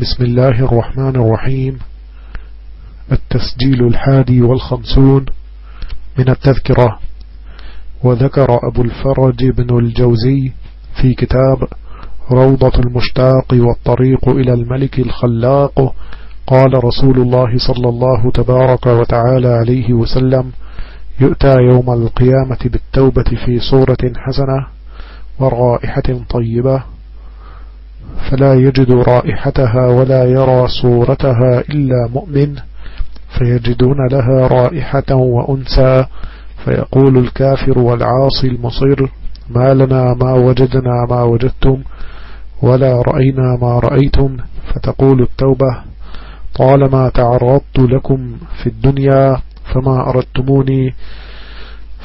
بسم الله الرحمن الرحيم. التسجيل الحادي والخمسون من التذكرة. وذكر أبو الفرج بن الجوزي في كتاب روضة المشتاق والطريق إلى الملك الخلاق. قال رسول الله صلى الله تبارك وتعالى عليه وسلم يؤتى يوم القيامة بالتوبة في صورة حسنة ورائحة طيبة. فلا يجد رائحتها ولا يرى صورتها إلا مؤمن فيجدون لها رائحة وأنسى فيقول الكافر والعاصي المصير ما لنا ما وجدنا ما وجدتم ولا رأينا ما رأيتم. فتقول التوبة طالما تعرضت لكم في الدنيا فما أردتموني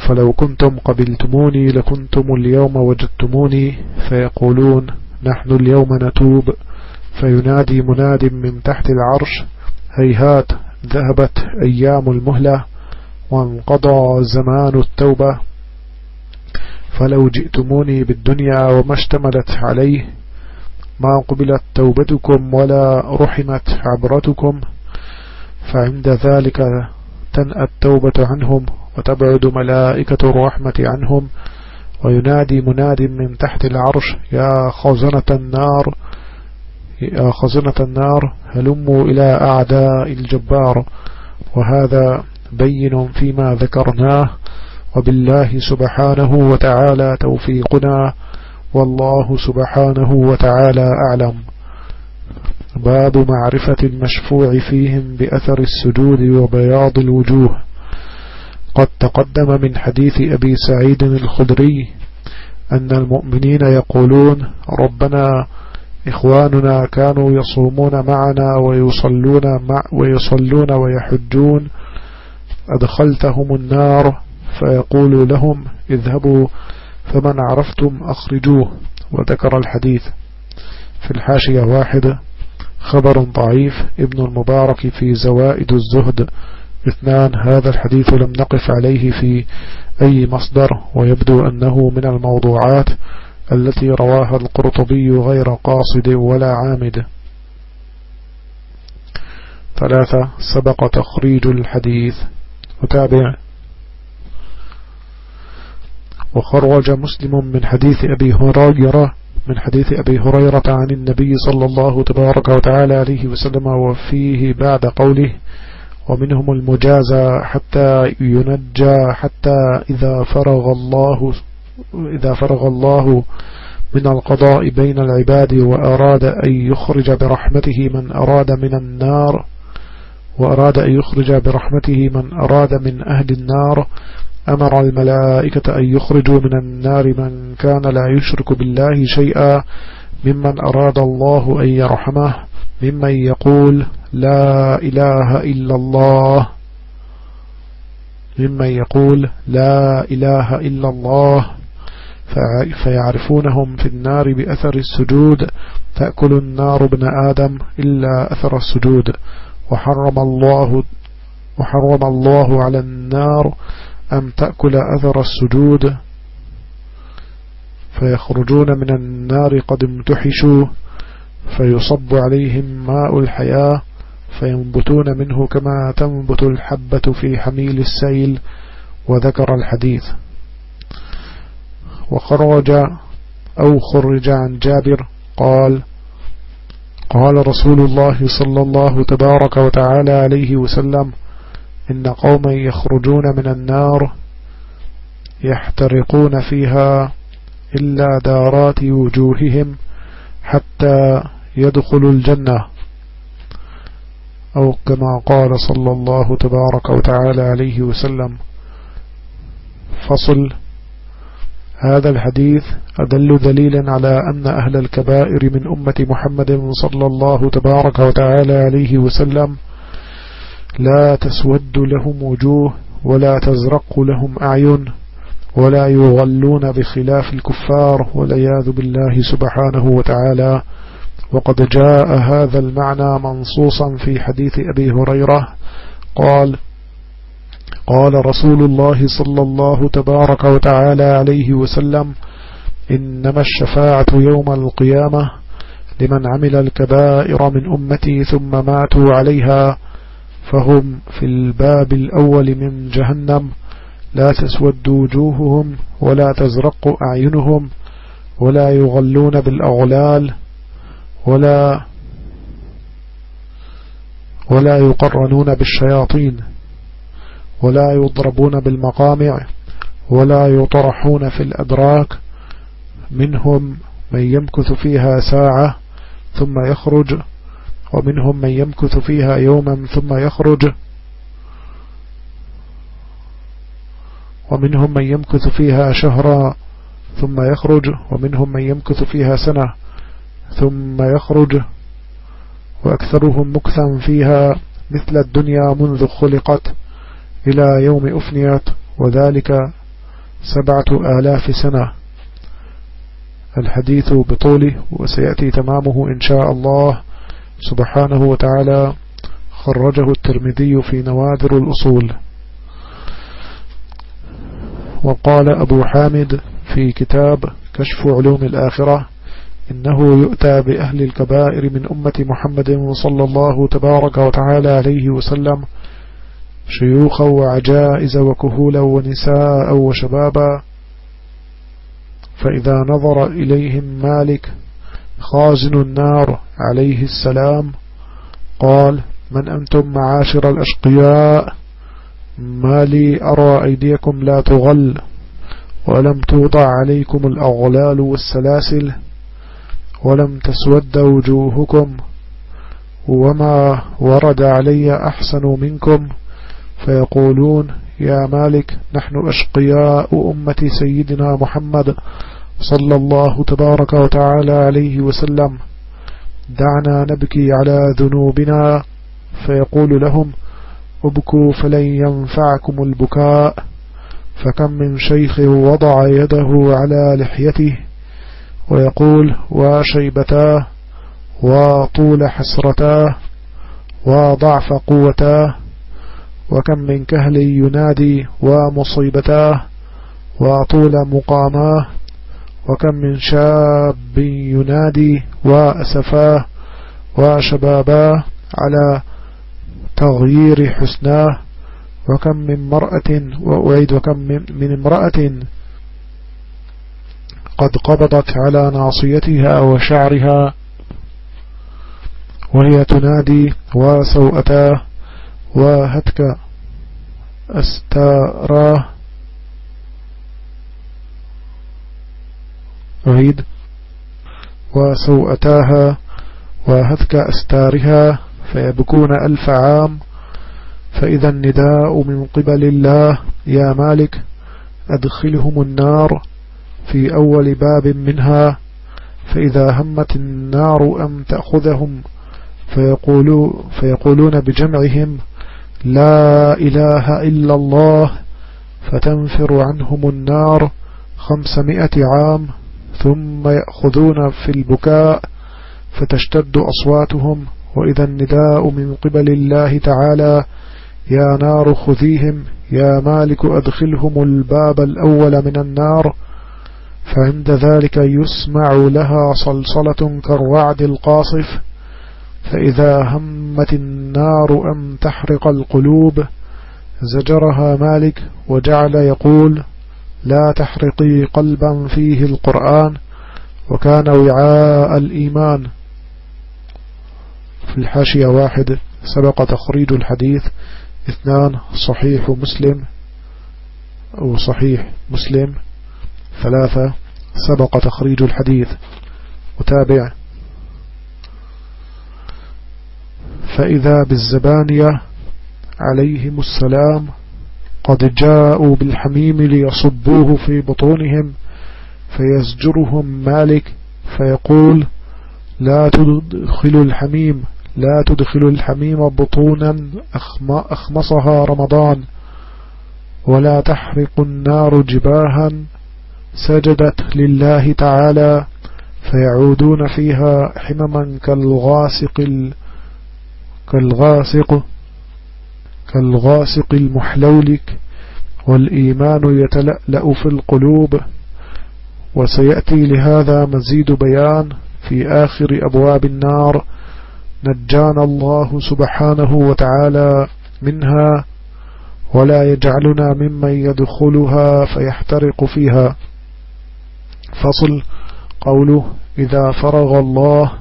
فلو كنتم قبلتموني لكنتم اليوم وجدتموني. فيقولون نحن اليوم نتوب. فينادي مناد من تحت العرش هيهات ذهبت أيام المهلة وانقضى زمان التوبة. فلو جئتموني بالدنيا وما اشتملت عليه ما قبلت توبتكم ولا رحمت عبرتكم. فعند ذلك تنأى التوبة عنهم وتبعد ملائكة الرحمة عنهم. وينادي مناد من تحت العرش يا خزنة النار يا خزنة النار هلموا إلى أعداء الجبار. وهذا بين فيما ذكرناه وبالله سبحانه وتعالى توفيقنا. والله سبحانه وتعالى أعلم. باب معرفة المشفوع فيهم بأثر السجود وبياض الوجوه. قد تقدم من حديث أبي سعيد الخدري أن المؤمنين يقولون ربنا إخواننا كانوا يصومون معنا ويصلون, مع ويصلون ويحجون أدخلتهم النار فيقول لهم اذهبوا فمن عرفتم أخرجوه وذكر الحديث في الحاشية واحد خبر ضعيف ابن المبارك في زوائد الزهد اثنان هذا الحديث لم نقف عليه في أي مصدر ويبدو أنه من الموضوعات التي رواها القرطبي غير قاصد ولا عامد. ثلاثة سبق تخريج الحديث. وتابع وخرج مسلم من حديث أبي هريرة من حديث أبي هريرة عن النبي صلى الله تبارك وتعالى عليه وسلم وفيه بعد قوله ومنهم المجازى حتى ينجى حتى إذا فرغ الله إذا فرغ الله من القضاء بين العباد وأراد أن يخرج برحمته من أراد من النار وأراد أن يخرج برحمته من أراد من أهل النار أمر الملائكة أن يخرجوا من النار من كان لا يشرك بالله شيئا ممن أراد الله أن يرحمه. ممن يقول لا إله إلا الله. ممن يقول لا إله إلا الله. فيعرفونهم في النار بأثر السجود. تأكل النار ابن آدم إلا أثر السجود. وحرم الله وحرم الله على النار أن تأكل أثر السجود. فيخرجون من النار قد امتحشوا. فيصب عليهم ماء الحياة فينبتون منه كما تنبت الحبة في حميل السيل وذكر الحديث. وخرج أو خرج عن جابر قال قال رسول الله صلى الله تبارك وتعالى عليه وسلم إن قوما يخرجون من النار يحترقون فيها إلا دارات وجوههم حتى يدخلوا الجنة. أو كما قال صلى الله تبارك وتعالى عليه وسلم. فصل هذا الحديث أدل دليلا على أن أهل الكبائر من أمة محمد صلى الله تبارك وتعالى عليه وسلم لا تسود لهم وجوه ولا تزرق لهم أعين. ولا يغلون بخلاف الكفار والعياذ بالله سبحانه وتعالى. وقد جاء هذا المعنى منصوصا في حديث أبي هريرة. قال قال رسول الله صلى الله تبارك وتعالى عليه وسلم إنما الشفاعة يوم القيامة لمن عمل الكبائر من أمتي ثم ماتوا عليها فهم في الباب الأول من جهنم. لا تسود وجوههم ولا تزرق أعينهم ولا يغلون بالأغلال ولا ولا يقرنون بالشياطين ولا يضربون بالمقامع ولا يطرحون في الأدراك منهم من يمكث فيها ساعة ثم يخرج ومنهم من يمكث فيها يوما ثم يخرج ومنهم من يمكث فيها شهرا ثم يخرج ومنهم من يمكث فيها سنة ثم يخرج وأكثرهم مكثا فيها مثل الدنيا منذ خلقت إلى يوم أفنيت وذلك سبعة آلاف سنة. الحديث بطوله وسيأتي تمامه إن شاء الله. سبحانه وتعالى خرجه الترمذي في نوادر الأصول. وقال أبو حامد في كتاب كشف علوم الآخرة إنه يؤتى بأهل الكبائر من أمة محمد صلى الله تبارك وتعالى عليه وسلم شيوخا وعجائز وكهولا ونساء وشبابا. فإذا نظر إليهم مالك خازن النار عليه السلام قال من أنتم معاشر الأشقياء؟ ما لي أرى أيديكم لا تغل ولم توضع عليكم الأغلال والسلاسل ولم تسود وجوهكم وما ورد علي أحسن منكم فيقولون يا مالك نحن أشقياء أمة سيدنا محمد صلى الله تبارك وتعالى عليه وسلم دعنا نبكي على ذنوبنا فيقول لهم ابكوا فلن ينفعكم البكاء. فكم من شيخ وضع يده على لحيته ويقول وشيبتاه وطول حسرتاه وضعف قوتاه وكم من كهل ينادي ومصيبتاه وطول مقاماه وكم من شاب ينادي وأسفاه وشباباه على تغيير حسناه وكم من مرأة وأعيد وكم من امرأة قد قبضت على ناصيتها وشعرها وهي تنادي وسوءتاه وهتك أستاراه أعيد. وسوءتاها وهتك أستارها. فيبكون ألف عام. فإذا النداء من قبل الله. يا مالك أدخلهم النار في أول باب منها. فإذا همت النار أم تأخذهم فيقولوا فيقولون بجمعهم لا إله إلا الله. فتنفر عنهم النار خمسمائة عام. ثم يأخذون في البكاء فتشتد أصواتهم. وإذا النداء من قبل الله تعالى يا نار خذيهم يا مالك أدخلهم الباب الأول من النار. فعند ذلك يسمع لها صلصلة كالرعد القاصف. فإذا همت النار أن تحرق القلوب زجرها مالك وجعل يقول لا تحرقي قلبا فيه القرآن وكان وعاء الإيمان. في الحاشية واحد سبق تخريج الحديث. اثنان صحيح مسلم أو صحيح مسلم. ثلاثة سبق تخريج الحديث. وتابع. فإذا بالزبانية عليهم السلام قد جاءوا بالحميم ليصبوه في بطونهم فيزجرهم مالك فيقول لا تدخلوا الحميم لا تدخلوا الحميم بطونا أخمصها رمضان ولا تحرق النار جباها سجدت لله تعالى فيعودون فيها حمما كالغاسق كالغاسق كالغاسق المحلولك والإيمان يتلألأ في القلوب وسيأتي لهذا مزيد بيان في آخر أبواب النار. نجانا الله سبحانه وتعالى منها ولا يجعلنا ممن يدخلها فيحترق فيها. فصل قوله إذا فرغ الله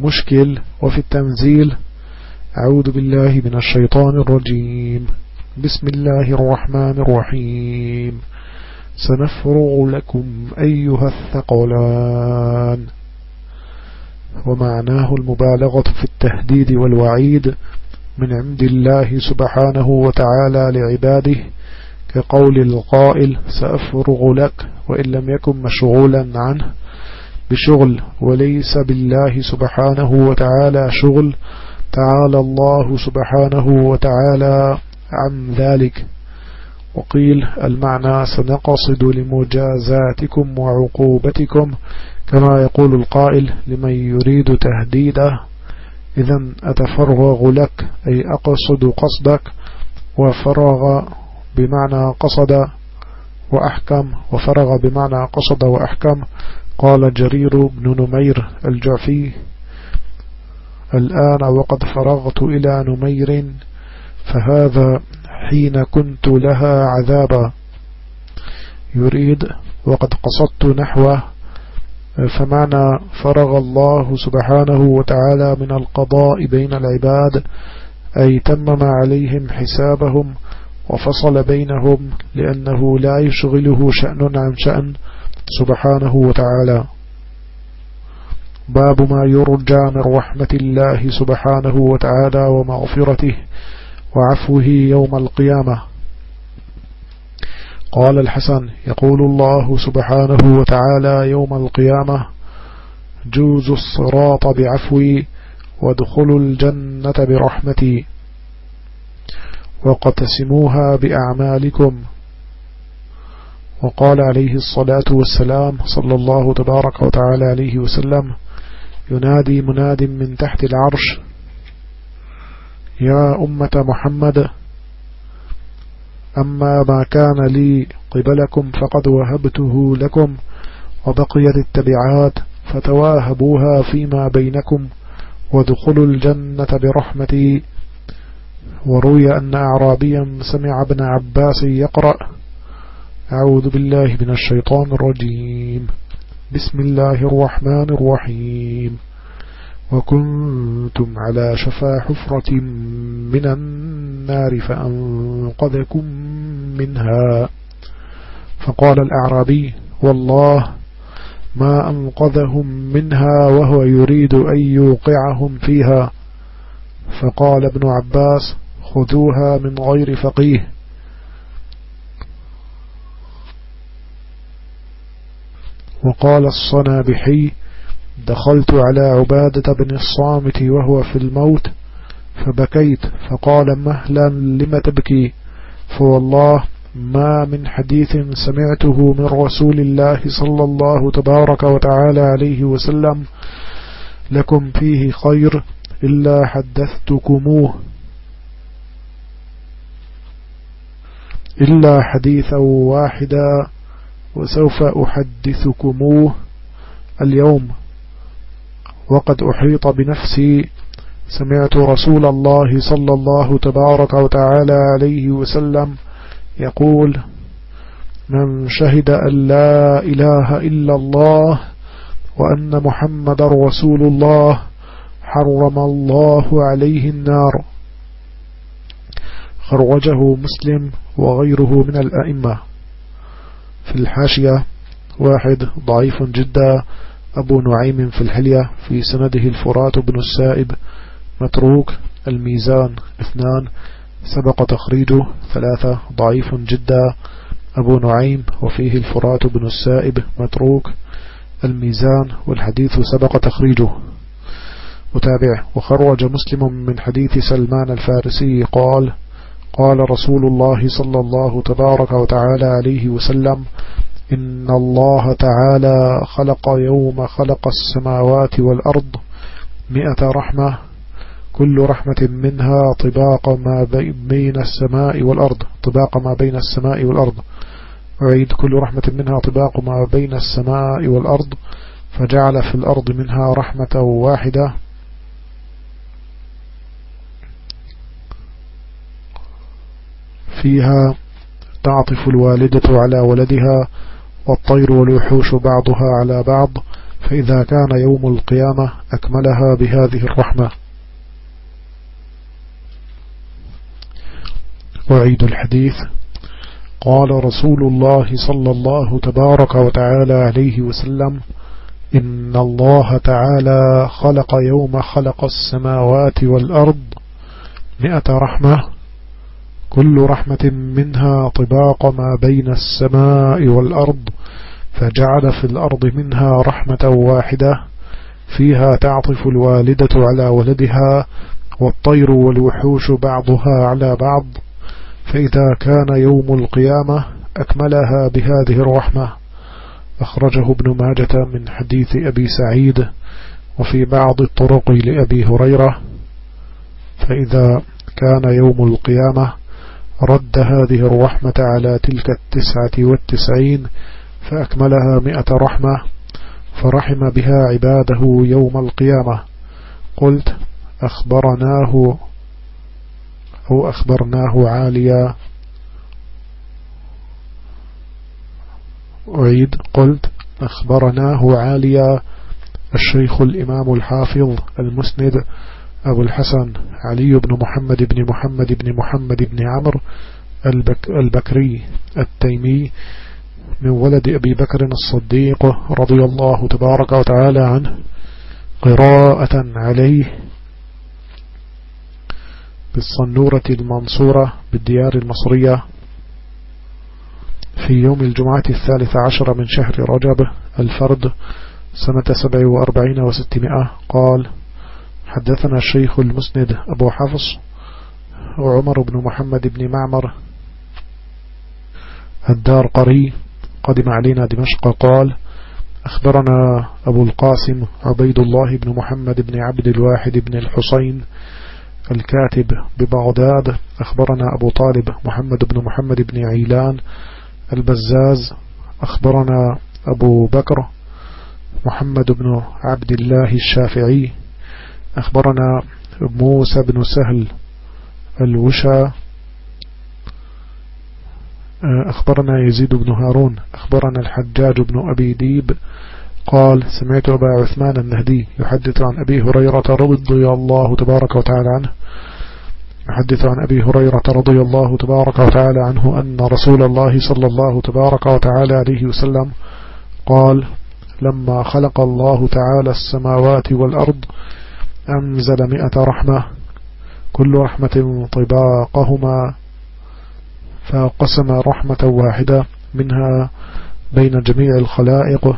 مشكل وفي التنزيل أعوذ بالله من الشيطان الرجيم. بسم الله الرحمن الرحيم. سنفرغ لكم أيها الثقلان. ومعناه المبالغة في التهديد والوعيد من عند الله سبحانه وتعالى لعباده كقول القائل سأفرغ لك وإن لم يكن مشغولا عنه بشغل وليس بالله سبحانه وتعالى شغل تعالى الله سبحانه وتعالى عن ذلك وقيل المعنى سنقصد لمجازاتكم وعقوبتكم كما يقول القائل لمن يريد تهديده إذا أتفرغ لك أي أقصد قصدك وفرغ بمعنى قصد وأحكم وفرغ بمعنى قصد وأحكم. قال جرير بن نمير الجعفي الآن وقد فرغت إلى نمير فهذا حين كنت لها عذابا. يريد وقد قصدت نحوه فمعنى فرغ الله سبحانه وتعالى من القضاء بين العباد أي تمم عليهم حسابهم وفصل بينهم لأنه لا يشغله شأن عن شأن سبحانه وتعالى. باب ما يرجى من رحمة الله سبحانه وتعالى ومغفرته وعفوه يوم القيامة. قال الحسن يقول الله سبحانه وتعالى يوم القيامة جوز الصراط بعفوي وادخلوا الجنة برحمتي وقتسموها بأعمالكم. وقال عليه الصلاة والسلام صلى الله تبارك وتعالى عليه وسلم ينادي مناد من تحت العرش يا أمة محمد أما ما كان لي قبلكم فقد وهبته لكم وبقيت التبعات فتواهبوها فيما بينكم وادخلوا الجنة برحمتي. وروي أن أعرابيا سمع ابن عباس يقرأ أعوذ بالله من الشيطان الرجيم. بسم الله الرحمن الرحيم. وكنتم على شفا حفرة من النار فأنقذكم منها. فقال الأعرابي والله ما أنقذهم منها وهو يريد أن يوقعهم فيها. فقال ابن عباس خذوها من غير فقيه. وقال الصنابحي دخلت على عبادة بن الصامت وهو في الموت فبكيت فقال مهلا لم تبكي؟ فوالله ما من حديث سمعته من رسول الله صلى الله تبارك وتعالى عليه وسلم لكم فيه خير إلا حدثتكموه. إلا حديثا واحدا وسوف أحدثكموه اليوم. وقد أحيط بنفسي سمعت رسول الله صلى الله تبارك وتعالى عليه وسلم يقول من شهد أن لا إله إلا الله وأن محمد رسول الله حرم الله عليه النار. خرجه مسلم وغيره من الأئمة. في الحاشية واحد ضعيف جدا أبو نعيم في الحلية في سنده الفرات بن السائب متروك الميزان اثنان سبق تخريجه ثلاثة ضعيف جدا. أبو نعيم وفيه الفرات بن السائب متروك الميزان والحديث سبق تخريجه. متابع وخرج مسلم من حديث سلمان الفارسي قال قال رسول الله صلى الله تبارك وتعالى عليه وسلم إن الله تعالى خلق يوم خلق السماوات والأرض مئة رحمة كل رحمة منها طباق ما بين السماء والأرض طباق ما بين السماء والأرض. أعيد كل رحمة منها طباق ما بين السماء والأرض فجعل في الأرض منها رحمة واحدة. فيها تعطف الوالدة على ولدها والطير والوحوش بعضها على بعض فإذا كان يوم القيامة أكملها بهذه الرحمة. وعيد الحديث. قال رسول الله صلى الله تبارك وتعالى عليه وسلم إن الله تعالى خلق يوم خلق السماوات والأرض مئة رحمة كل رحمة منها طباق ما بين السماء والأرض فجعل في الأرض منها رحمة واحدة فيها تعطف الوالدة على ولدها والطير والوحوش بعضها على بعض فإذا كان يوم القيامة أكملها بهذه الرحمة. أخرجه ابن ماجة من حديث أبي سعيد وفي بعض الطرق لأبي هريرة فإذا كان يوم القيامة رد هذه الرحمة على تلك التسعة والتسعين فأكملها مئة رحمة فرحم بها عباده يوم القيامة. قلت أخبرناه أو أخبرناه عاليا. أعيد قلت أخبرناه عاليا. الشيخ الإمام الحافظ المسند أبو الحسن علي بن محمد بن محمد بن محمد بن عمرو البك البكري التيمي من ولد أبي بكر الصديق رضي الله تبارك وتعالى عنه قراءة عليه بالصنورة المنصورة بالديار المصرية في يوم الجمعة الثالث عشر من شهر رجب الفرد سنة سبع وأربعين وستمائة قال حدثنا الشيخ المسند أبو حفص وعمر بن محمد بن معمر الدار قري قدم علينا دمشق قال أخبرنا أبو القاسم عبيد الله بن محمد بن عبد الواحد بن الحسين الكاتب ببغداد. أخبرنا أبو طالب محمد بن محمد بن عيلان البزاز. أخبرنا أبو بكر محمد بن عبد الله الشافعي أخبرنا موسى بن سهل الوشا أخبرنا يزيد بن هارون أخبرنا الحجاج بن أبي ديب قال سمعت أبا عثمان النهدي يحدث عن أبي هريرة رضي الله تبارك وتعالى عنه يحدث عن أبي هريرة رضي الله تبارك وتعالى عنه أن رسول الله صلى الله تبارك وتعالى عليه وسلم قال لما خلق الله تعالى السماوات والأرض أنزل مئة رحمة كل رحمة طباقهما فقسم رحمة واحدة منها بين جميع الخلائق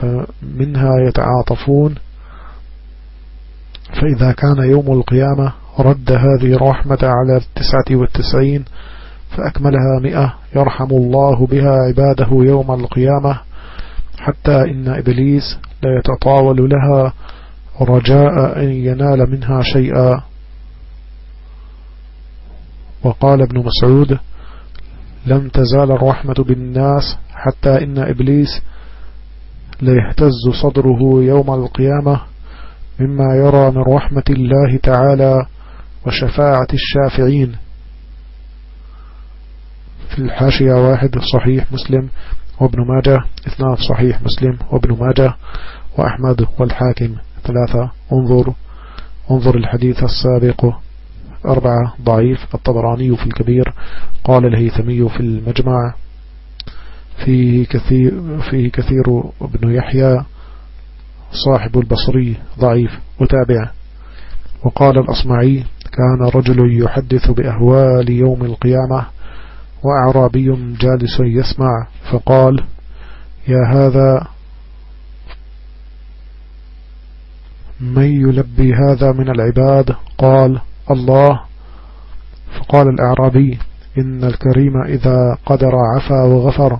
فمنها يتعاطفون. فإذا كان يوم القيامة رد هذه الرحمة على التسعة والتسعين فأكملها مئة يرحم الله بها عباده يوم القيامة حتى إن إبليس لا يتطاول لها رجاء أن ينال منها شيئا. وقال ابن مسعود لم تزال الرحمة بالناس حتى إن إبليس ليهتز صدره يوم القيامة مما يرى من رحمة الله تعالى وشفاعة الشافعين. في الحاشية واحد صحيح مسلم وابن ماجه اثنان صحيح مسلم وابن ماجه وأحمد والحاكم. ثلاثة انظر انظر الحديث السابق أربعة ضعيف الطبراني في الكبير قال الهيثمي في المجمع فيه كثير, فيه كثير ابن يحيى صاحب البصري ضعيف وتابع وقال الأصمعي كان رجل يحدث بأهوال يوم القيامة وأعرابي جالس يسمع فقال يا هذا من يلبي هذا من العباد؟ قال الله. فقال الأعرابي إن الكريم إذا قدر عفا وغفر.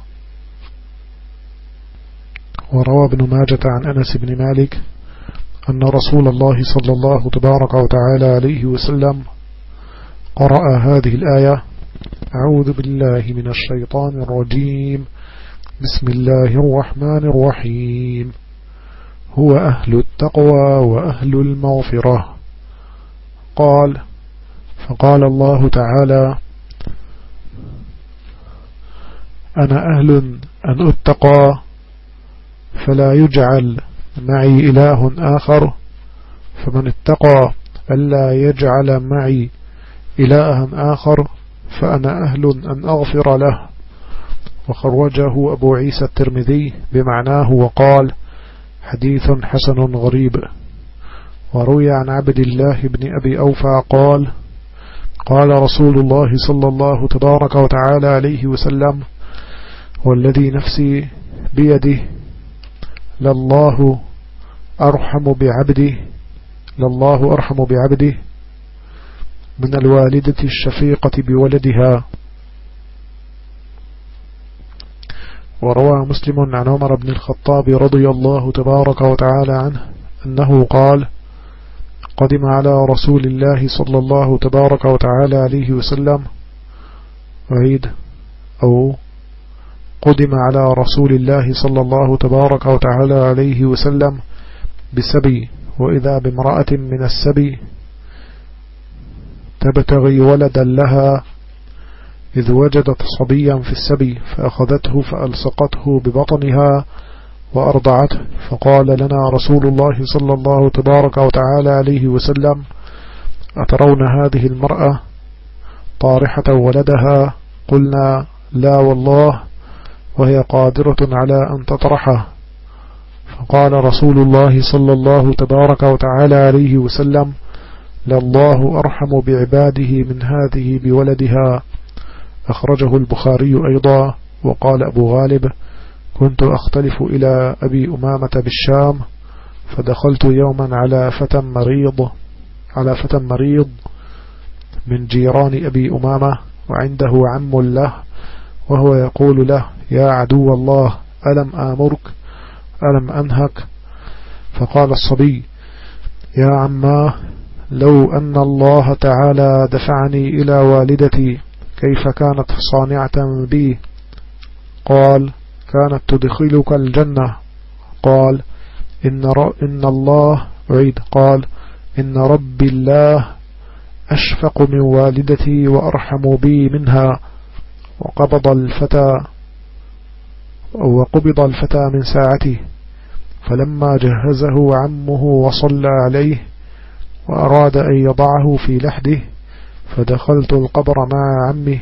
وروى ابن ماجة عن أنس بن مالك أن رسول الله صلى الله تبارك وتعالى عليه وسلم قرأ هذه الآية أعوذ بالله من الشيطان الرجيم. بسم الله الرحمن الرحيم. هو أهل التقوى وأهل المغفرة. قال فقال الله تعالى أنا أهل أن أتقى فلا يجعل معي إله آخر فمن اتقى ألا يجعل معي إلها آخر فأنا أهل أن أغفر له. وخرجه أبو عيسى الترمذي بمعناه وقال حديث حسن غريب. وروي عن عبد الله بن أبي أوفى قال قال رسول الله صلى الله تبارك وتعالى عليه وسلم والذي نفسي بيده لله أرحم بعبده لله أرحم بعبده من الوالدة الشفيقة بولدها. وروى مسلم عن عمر بن الخطاب رضي الله تبارك وتعالى عنه أنه قال قدم على رسول الله صلى الله تبارك وتعالى عليه وسلم عيد أو قدم على رسول الله صلى الله تبارك وتعالى عليه وسلم بسبي وإذا بامرأة من السبي تبتغي ولدا لها إذ وجدت صبيا في السبي فأخذته فألصقته ببطنها وأرضعته. فقال لنا رسول الله صلى الله تبارك وتعالى عليه وسلم أترون هذه المرأة طارحة ولدها؟ قلنا لا والله وهي قادرة على أن تطرحه. فقال رسول الله صلى الله تبارك وتعالى عليه وسلم لله أرحم بعباده من هذه بولدها. أخرجه البخاري أيضا وقال أبو غالب كنت أختلف إلى أبي أمامة بالشام فدخلت يوما على فتى مريض على فتى مريض من جيران أبي أمامة وعنده عم له وهو يقول له يا عدو الله ألم آمرك؟ ألم أنهك؟ فقال الصبي يا عماه لو أن الله تعالى دفعني إلى والدتي كيف كانت صانعة بي؟ قال كانت تدخلك الجنة. قال إن, إن الله عيد. قال إن ربي الله أشفق من والدتي وأرحم بي منها. وقبض الفتى وقبض الفتى من ساعته. فلما جهزه عمه وصلى عليه وأراد أن يضعه في لحده فدخلت القبر مع عمه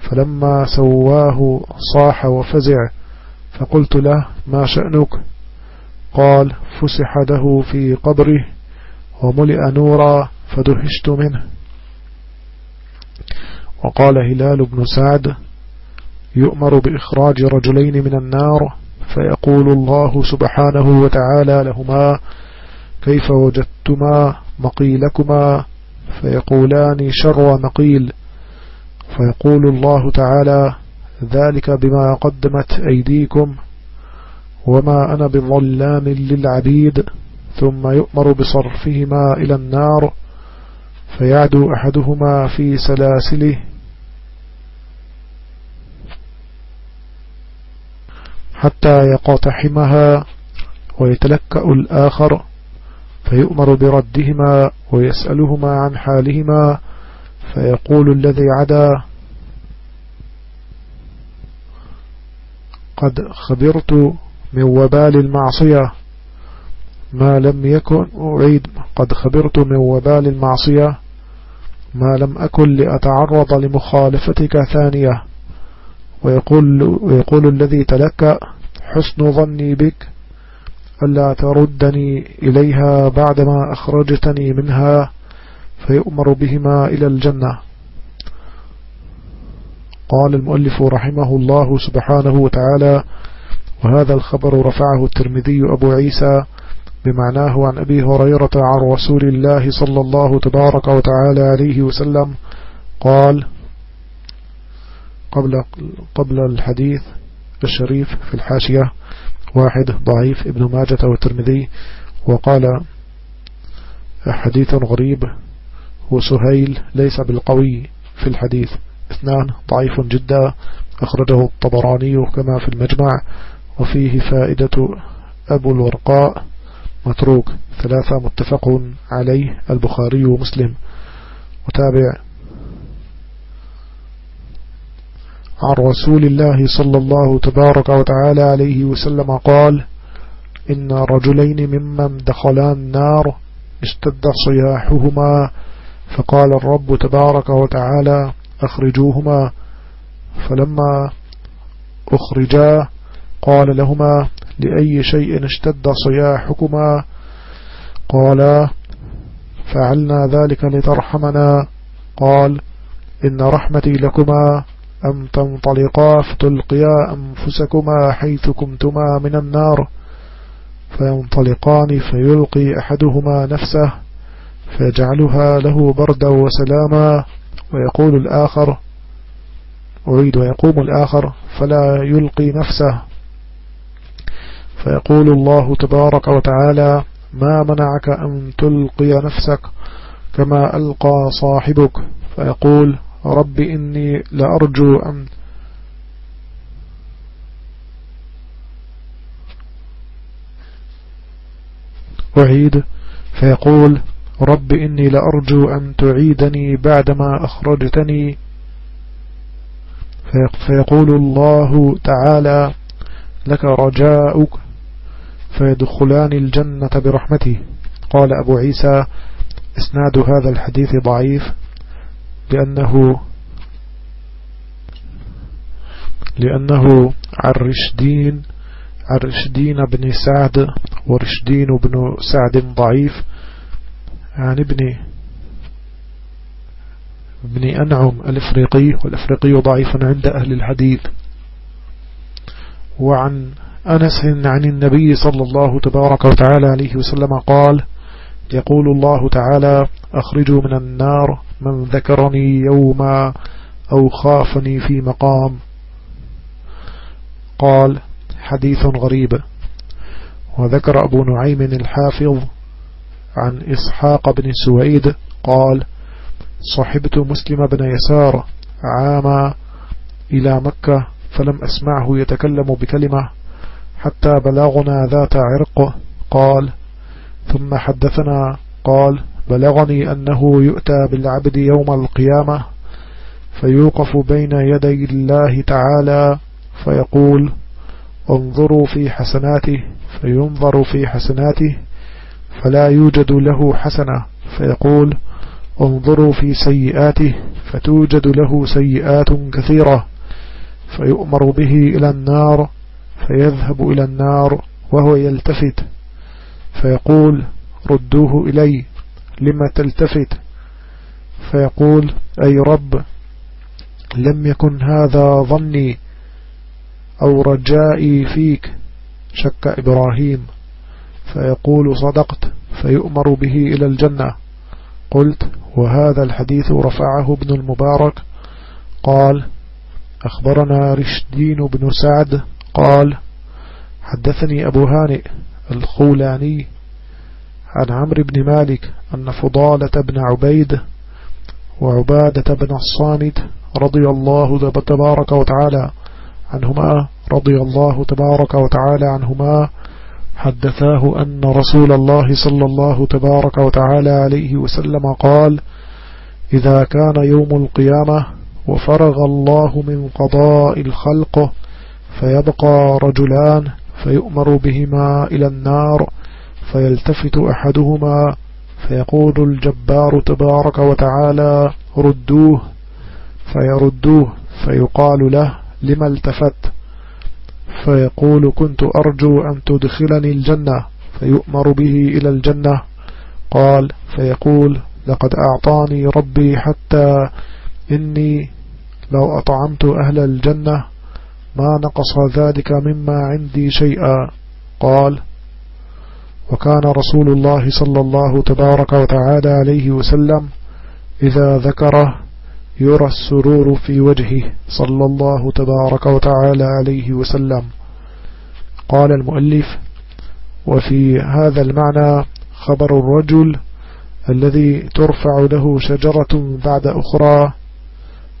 فلما سواه صاح وفزع فقلت له ما شأنك؟ قال فسح له في قبره وملئ نورا فدهشت منه. وقال هلال بن سعد يؤمر بإخراج رجلين من النار فيقول الله سبحانه وتعالى لهما كيف وجدتما مقيلكما فيقولان شر مقيل فيقول الله تعالى ذلك بما قدمت أيديكم وما أنا بظلام للعبيد ثم يؤمر بصرفهما إلى النار فيعدو أحدهما في سلاسله. حتى يقتحمها ويتلكأ الآخر. فيؤمر بردهما ويسألهما عن حالهما فيقول الذي عدا قد خبرت من وبال المعصية ما لم يكن أعيد قد خبرت من وبال المعصية ما لم أكن لأتعرض لمخالفتك ثانية ويقول, ويقول الذي تلك حسن ظني بك ألا تردني إليها بعدما أخرجتني منها فيؤمر بهما إلى الجنة. قال المؤلف رحمه الله سبحانه وتعالى وهذا الخبر رفعه الترمذي أبو عيسى بمعناه عن أبي هريرة عن رسول الله صلى الله تبارك وتعالى عليه وسلم قال قبل, قبل الحديث الشريف في الحاشية واحد ضعيف ابن ماجة والترمذي. وقال حديث غريب وسهيل ليس بالقوي في الحديث. اثنان ضعيف جدا. أخرجه الطبراني كما في المجمع. وفيه فائدة أبو الورقاء. متروك. ثلاثة متفق عليه البخاري ومسلم. وتابع عن رسول الله صلى الله تبارك وتعالى عليه وسلم قال إن رجلين ممن دخلا النار اشتد صياحهما فقال الرب تبارك وتعالى أخرجوهما. فلما أخرجا قال لهما لأي شيء اشتد صياحكما؟ قالا فعلنا ذلك لترحمنا. قال إن رحمتي لكما. أن تنطلقا فتلقيا أنفسكما حيث كنتما من النار. فينطلقان فيلقي أحدهما نفسه فيجعلها له بردا وسلاما ويقول الآخر أريد ويقوم الآخر فلا يلقي نفسه. فيقول الله تبارك وتعالى ما منعك أن تلقي نفسك كما ألقى صاحبك؟ فيقول رب إني لأرجو أن أعيد. فيقول رب إني لأرجو أن تعيدني بعدما أخرجتني. فيقول الله تعالى لك رجاؤك فيدخلان الجنة برحمته. قال أبو عيسى إسناد هذا الحديث ضعيف. لأنه لأنه عن رشدين عن رشدين بن سعد ورشدين بن سعد ضعيف. عن ابن ابن أنعم الإفريقي والإفريقي ضعيف عند أهل الحديث. وعن أنس عن النبي صلى الله تبارك وتعالى عليه وسلم قال يقول الله تعالى أخرجوا من النار من ذكرني يوما أو خافني في مقام. قال حديث غريب. وذكر أبو نعيم الحافظ عن إسحاق بن سويد قال صحبت مسلم بن يسار عاما إلى مكة فلم أسمعه يتكلم بكلمة حتى بلغنا ذات عرق. قال ثم حدثنا. قال بلغني أنه يؤتى بالعبد يوم القيامة فيوقف بين يدي الله تعالى فيقول انظروا في حسناته فينظر في حسناته فلا يوجد له حسنة فيقول انظروا في سيئاته فتوجد له سيئات كثيرة فيؤمر به إلى النار فيذهب إلى النار وهو يلتفت فيقول ردوه إلي لما تلتفت فيقول أي رب لم يكن هذا ظني أو رجائي فيك شك إبراهيم. فيقول صدقت فيؤمر به إلى الجنة. قلت وهذا الحديث رفعه ابن المبارك. قال أخبرنا رشدين بن سعد. قال حدثني أبو هانئ الخولاني. عن عمرو بن مالك أن فضالة بن عبيد وعبادة بن الصامت رضي الله تبارك وتعالى عنهما رضي الله تبارك وتعالى عنهما حدثاه أن رسول الله صلى الله تبارك وتعالى عليه وسلم قال إذا كان يوم القيامة وفرغ الله من قضاء الخلق فيبقى رجلان فيؤمر بهما إلى النار فيلتفت أحدهما فيقول الجبار تبارك وتعالى ردوه فيردوه فيقال له لما التفت؟ فيقول كنت أرجو أن تدخلني الجنة فيؤمر به إلى الجنة. قال فيقول لقد أعطاني ربي حتى إني لو أطعمت أهل الجنة ما نقص ذلك مما عندي شيئا. قال وكان رسول الله صلى الله تبارك وتعالى عليه وسلم إذا ذكره يرى السرور في وجهه صلى الله تبارك وتعالى عليه وسلم. قال المؤلف وفي هذا المعنى خبر الرجل الذي ترفع له شجرة بعد أخرى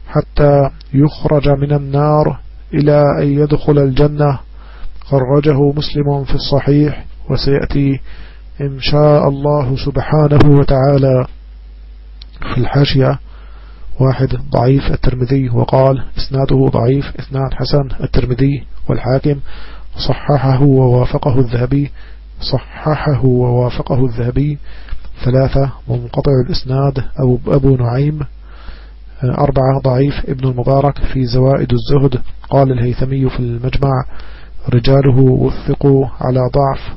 حتى يخرج من النار إلى أن يدخل الجنة. خرجه مسلم في الصحيح. وسيأتي إن شاء الله سبحانه وتعالى في الحاشية. واحد ضعيف الترمذي وقال إسناده ضعيف اثنان حسن الترمذي والحاكم. صححه ووافقه الذهبي صححه ووافقه الذهبي. ثلاثة منقطع الإسناد أو أبو نعيم. أربعة ضعيف ابن المبارك في زوائد الزهد. قال الهيثمي في المجمع رجاله وثقوا على ضعف